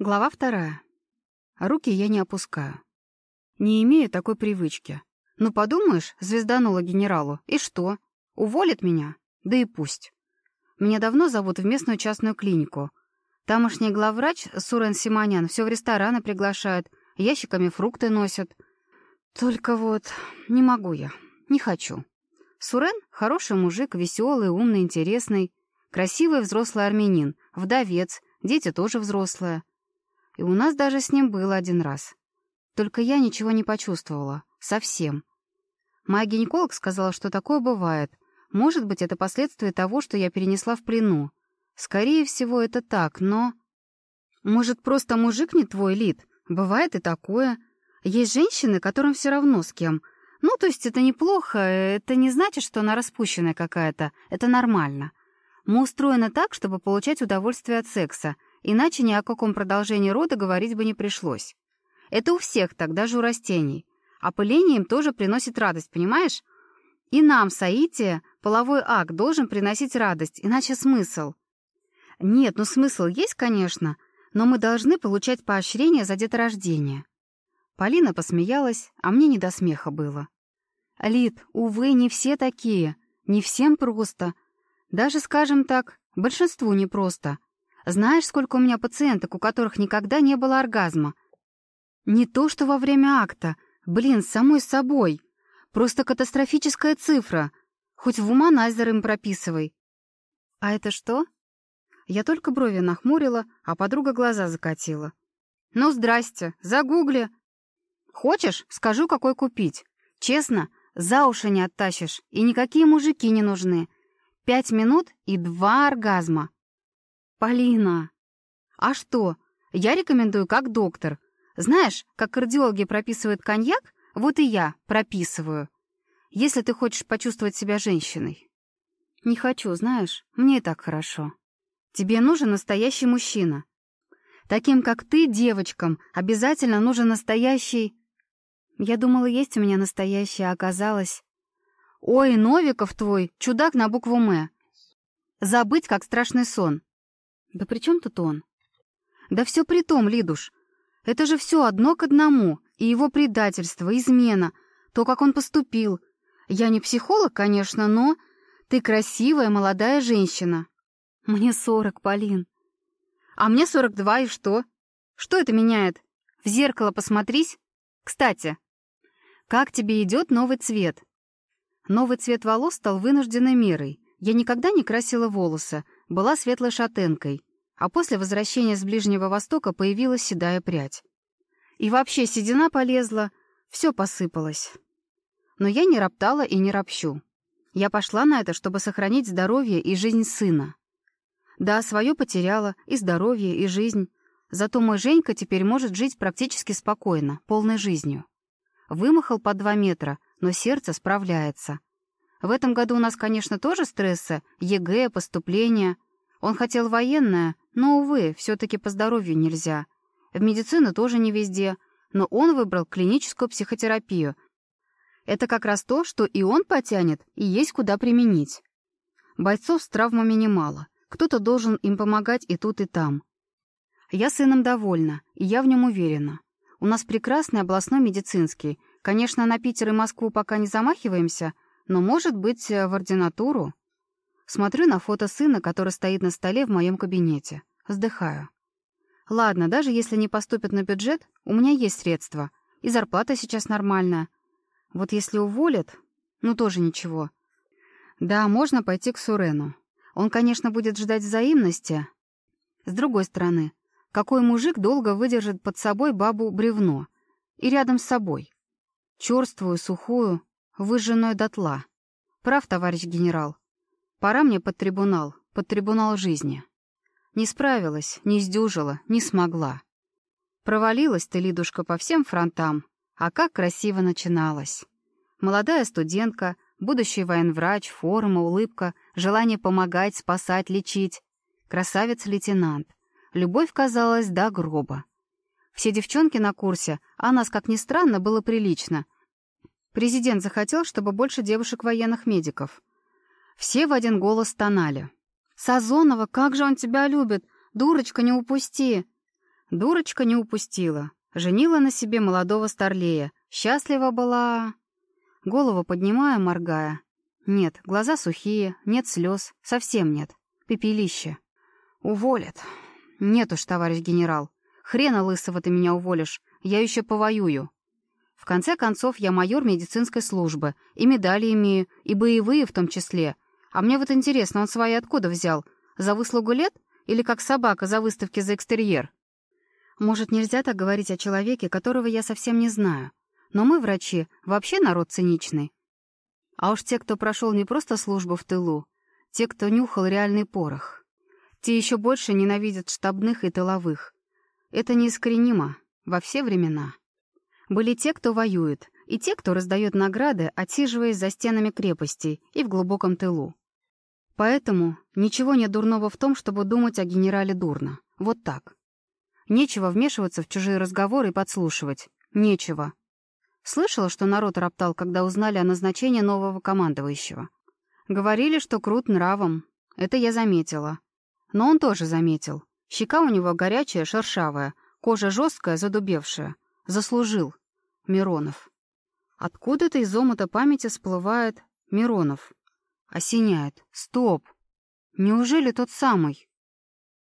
Глава вторая. Руки я не опускаю. Не имею такой привычки. Ну, подумаешь, звезданула генералу. И что? Уволит меня? Да и пусть. Меня давно зовут в местную частную клинику. Тамошний главврач Сурен Симонян все в рестораны приглашает, ящиками фрукты носят. Только вот не могу я, не хочу. Сурен — хороший мужик, веселый, умный, интересный, красивый взрослый армянин, вдовец, дети тоже взрослые. И у нас даже с ним было один раз. Только я ничего не почувствовала. Совсем. Моя гинеколог сказала, что такое бывает. Может быть, это последствия того, что я перенесла в плену. Скорее всего, это так, но... Может, просто мужик не твой, Лид? Бывает и такое. Есть женщины, которым все равно с кем. Ну, то есть это неплохо, это не значит, что она распущенная какая-то. Это нормально. Мы устроены так, чтобы получать удовольствие от секса, иначе ни о каком продолжении рода говорить бы не пришлось. Это у всех так, даже у растений. Опыление им тоже приносит радость, понимаешь? И нам, Саития, половой акт должен приносить радость, иначе смысл. Нет, ну смысл есть, конечно, но мы должны получать поощрение за деторождение. Полина посмеялась, а мне не до смеха было. Лид, увы, не все такие, не всем просто. Даже, скажем так, большинству непросто. Знаешь, сколько у меня пациенток, у которых никогда не было оргазма? Не то, что во время акта. Блин, самой собой. Просто катастрофическая цифра. Хоть в уманайзер им прописывай. А это что? Я только брови нахмурила, а подруга глаза закатила. Ну, здрасте, загугли. Хочешь, скажу, какой купить. Честно, за уши не оттащишь, и никакие мужики не нужны. Пять минут и два оргазма. Полина. А что? Я рекомендую как доктор. Знаешь, как кардиологи прописывают коньяк, вот и я прописываю. Если ты хочешь почувствовать себя женщиной. Не хочу, знаешь, мне и так хорошо. Тебе нужен настоящий мужчина. Таким, как ты, девочкам, обязательно нужен настоящий... Я думала, есть у меня настоящий, а оказалось... Ой, Новиков твой, чудак на букву «М». Забыть, как страшный сон. Да при чем тут он? Да все при том, Лидуш. Это же все одно к одному. И его предательство, измена, то, как он поступил. Я не психолог, конечно, но... Ты красивая молодая женщина. Мне сорок, Полин. А мне сорок два, и что? Что это меняет? В зеркало посмотрись. Кстати, как тебе идет новый цвет? Новый цвет волос стал вынужденной мерой. Я никогда не красила волосы, была светлой шатенкой, а после возвращения с Ближнего Востока появилась седая прядь. И вообще седина полезла, все посыпалось. Но я не роптала и не ропщу. Я пошла на это, чтобы сохранить здоровье и жизнь сына. Да, свое потеряла, и здоровье, и жизнь. Зато мой Женька теперь может жить практически спокойно, полной жизнью. Вымахал по два метра, но сердце справляется. В этом году у нас, конечно, тоже стрессы, ЕГЭ, поступление. Он хотел военное, но, увы, все-таки по здоровью нельзя. В медицину тоже не везде, но он выбрал клиническую психотерапию. Это как раз то, что и он потянет, и есть куда применить. Бойцов с травмами немало. Кто-то должен им помогать и тут, и там. Я сыном довольна, и я в нем уверена. У нас прекрасный областной медицинский. Конечно, на Питер и Москву пока не замахиваемся — но, может быть, э, в ординатуру? Смотрю на фото сына, который стоит на столе в моем кабинете. Вздыхаю. Ладно, даже если не поступят на бюджет, у меня есть средства. И зарплата сейчас нормальная. Вот если уволят, ну тоже ничего. Да, можно пойти к Сурену. Он, конечно, будет ждать взаимности. С другой стороны, какой мужик долго выдержит под собой бабу бревно? И рядом с собой? Черствую, сухую, выжженную дотла. Прав, товарищ генерал. Пора мне под трибунал, под трибунал жизни. Не справилась, не сдюжила, не смогла. Провалилась ты, Лидушка, по всем фронтам, а как красиво начиналась. Молодая студентка, будущий военврач, форма, улыбка, желание помогать, спасать, лечить. Красавец-лейтенант. Любовь казалась до гроба. Все девчонки на курсе, а нас, как ни странно, было прилично, Президент захотел, чтобы больше девушек-военных-медиков. Все в один голос стонали. «Сазонова, как же он тебя любит! Дурочка, не упусти!» Дурочка не упустила. Женила на себе молодого старлея. Счастлива была... Голову поднимая, моргая. Нет, глаза сухие, нет слез, совсем нет. Пепелище. Уволят. Нет уж, товарищ генерал. Хрена лысого ты меня уволишь. Я еще повоюю. В конце концов, я майор медицинской службы, и медали имею, и боевые в том числе. А мне вот интересно, он свои откуда взял? За выслугу лет? Или как собака за выставки за экстерьер? Может, нельзя так говорить о человеке, которого я совсем не знаю. Но мы, врачи, вообще народ циничный. А уж те, кто прошел не просто службу в тылу, те, кто нюхал реальный порох. Те еще больше ненавидят штабных и тыловых. Это неискоренимо во все времена. Были те, кто воюет, и те, кто раздает награды, отсиживаясь за стенами крепостей и в глубоком тылу. Поэтому ничего нет дурного в том, чтобы думать о генерале дурно. Вот так. Нечего вмешиваться в чужие разговоры и подслушивать. Нечего. Слышала, что народ роптал, когда узнали о назначении нового командующего. Говорили, что крут нравом. Это я заметила. Но он тоже заметил. Щека у него горячая, шершавая, кожа жесткая, задубевшая. Заслужил. Миронов. Откуда-то из омута памяти всплывает Миронов. Осеняет. Стоп! Неужели тот самый?